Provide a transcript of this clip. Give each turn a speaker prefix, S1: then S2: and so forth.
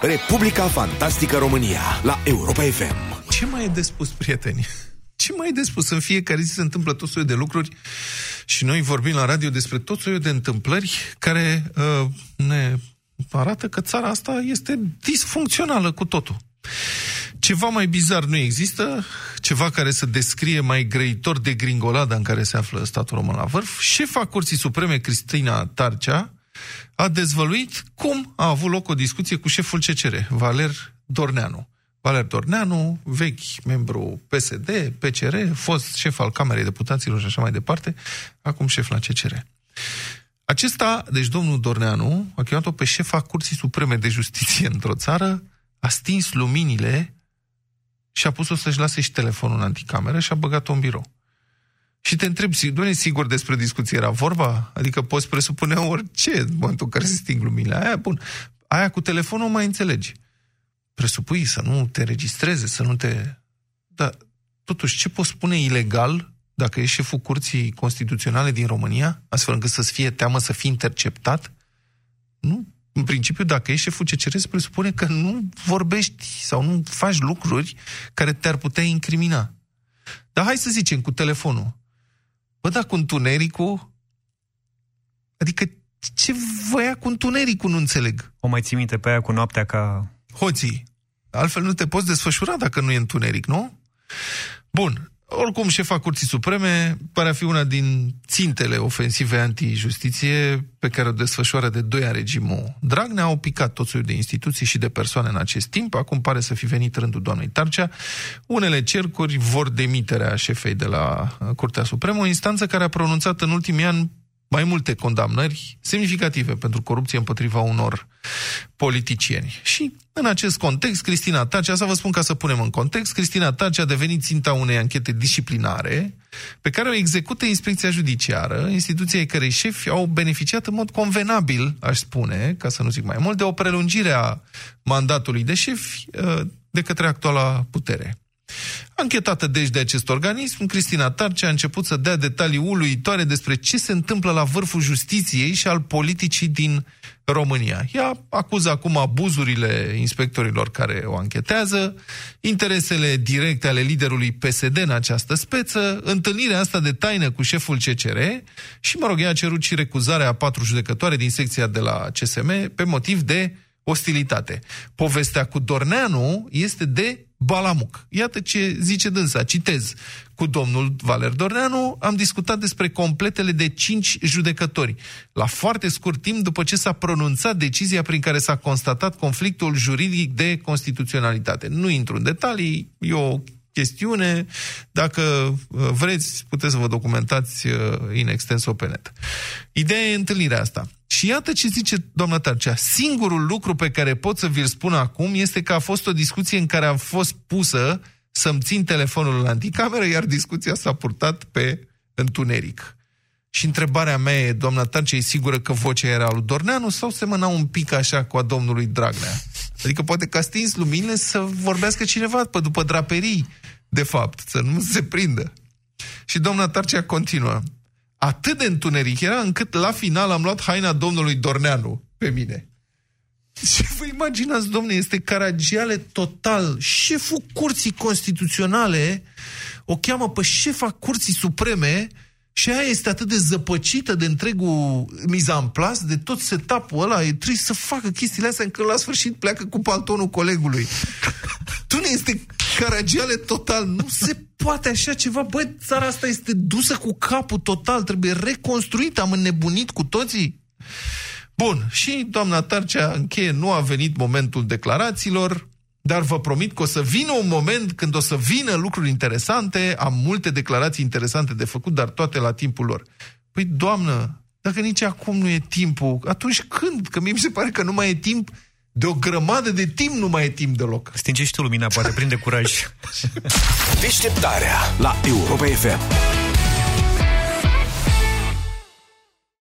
S1: Republica Fantastică România la Europa FM.
S2: Ce mai e de spus, prieteni? Ce mai e de spus? În fiecare zi se întâmplă tot soiul de lucruri și noi vorbim la radio despre tot soiul de întâmplări care uh, ne arată că țara asta este disfuncțională cu totul. Ceva mai bizar nu există, ceva care să descrie mai grăitor de gringolada în care se află statul român la vârf. Șefa Curții Supreme, Cristina Tarcea, a dezvăluit cum a avut loc o discuție cu șeful CCR, Valer Dorneanu. Valer Dorneanu, vechi membru PSD, PCR, fost șef al Camerei Deputaților și așa mai departe, acum șef la CCR. Acesta, deci domnul Dorneanu, a chemat-o pe șefa Curții Supreme de Justiție într-o țară, a stins luminile și a pus-o să-și lase și telefonul în anticameră și a băgat-o în birou. Și te întreb, nu e sigur despre discuție era vorba? Adică poți presupune orice în momentul în care se sting luminile. Aia, bun. Aia cu telefonul mai înțelegi. Presupui să nu te registreze, să nu te... Dar, totuși, ce poți spune ilegal dacă ești șeful Curții Constituționale din România, astfel încât să-ți fie teamă să fii interceptat? Nu. În principiu, dacă ești șeful CCR, se presupune că nu vorbești sau nu faci lucruri care te-ar putea incrimina. Dar hai să zicem, cu telefonul. Bă, dar cu întunericul... Adică ce voia cu întunericul, nu înțeleg.
S3: O mai ții minte pe aia cu noaptea ca...
S2: Hoții. Altfel nu te poți desfășura dacă nu e întuneric, nu? Bun. Oricum, șefa Curții Supreme pare a fi una din țintele ofensive anti-justiție pe care o desfășoară de doi ani regimul Dragnea. Au picat tot soiul de instituții și de persoane în acest timp. Acum pare să fi venit rândul doamnei Tarcea. Unele cercuri vor demiterea șefei de la Curtea Supremă, o instanță care a pronunțat în ultimii ani mai multe condamnări semnificative pentru corupție împotriva unor politicieni. Și în acest context, Cristina Tace, asta vă spun ca să punem în context, Cristina Tace a devenit ținta unei anchete disciplinare pe care o execută inspecția judiciară, instituția ai cărei șefi au beneficiat în mod convenabil, aș spune, ca să nu zic mai mult, de o prelungire a mandatului de șefi uh, de către actuala putere. Anchetată deci de acest organism, Cristina Tarce a început să dea detalii uluitoare despre ce se întâmplă la vârful justiției și al politicii din România. Ea acuză acum abuzurile inspectorilor care o anchetează, interesele directe ale liderului PSD în această speță, întâlnirea asta de taină cu șeful CCR și, mă rog, ea a cerut și recuzarea a patru judecătoare din secția de la CSM pe motiv de ostilitate. Povestea cu Dorneanu este de Balamuc. Iată ce zice dânsa, citez. Cu domnul Valer Dorneanu am discutat despre completele de cinci judecători. La foarte scurt timp după ce s-a pronunțat decizia prin care s-a constatat conflictul juridic de constituționalitate. Nu intru în detalii, e o chestiune. Dacă uh, vreți, puteți să vă documentați în uh, extenso pe net. Ideea e întâlnirea asta. Și iată ce zice doamna Tarcea. Singurul lucru pe care pot să vi-l spun acum este că a fost o discuție în care am fost pusă să-mi țin telefonul la anticameră, iar discuția s-a purtat pe întuneric. Și întrebarea mea e, doamna Tarcea, e sigură că vocea era lui Dorneanu sau semăna un pic așa cu a domnului Dragnea? Adică poate că a stins luminile să vorbească cineva pe după draperii, de fapt, să nu se prindă. Și doamna Tarcea continuă atât de întuneric era încât la final am luat haina domnului Dorneanu pe mine. Și vă imaginați, domne, este caragiale total. Șeful Curții Constituționale o cheamă pe șefa Curții Supreme și aia este atât de zăpăcită de întregul mizanplas, de tot setup-ul ăla, e trebuie să facă chestiile astea încât la sfârșit pleacă cu paltonul colegului. Tu ne este caragiale total, nu se poate așa ceva. Băi, țara asta este dusă cu capul total, trebuie reconstruită, am înnebunit cu toții. Bun, și doamna Tarcea încheie, nu a venit momentul declarațiilor, dar vă promit că o să vină un moment când o să vină lucruri interesante, am multe declarații interesante de făcut, dar toate la timpul lor. Păi, doamnă, dacă nici acum nu e timpul, atunci când? Că mie mi se pare că nu mai e timp de o grămadă de timp nu mai e timp deloc.
S3: Stinge și tu lumina, poate prinde curaj.
S1: Deșteptarea la Europa FM.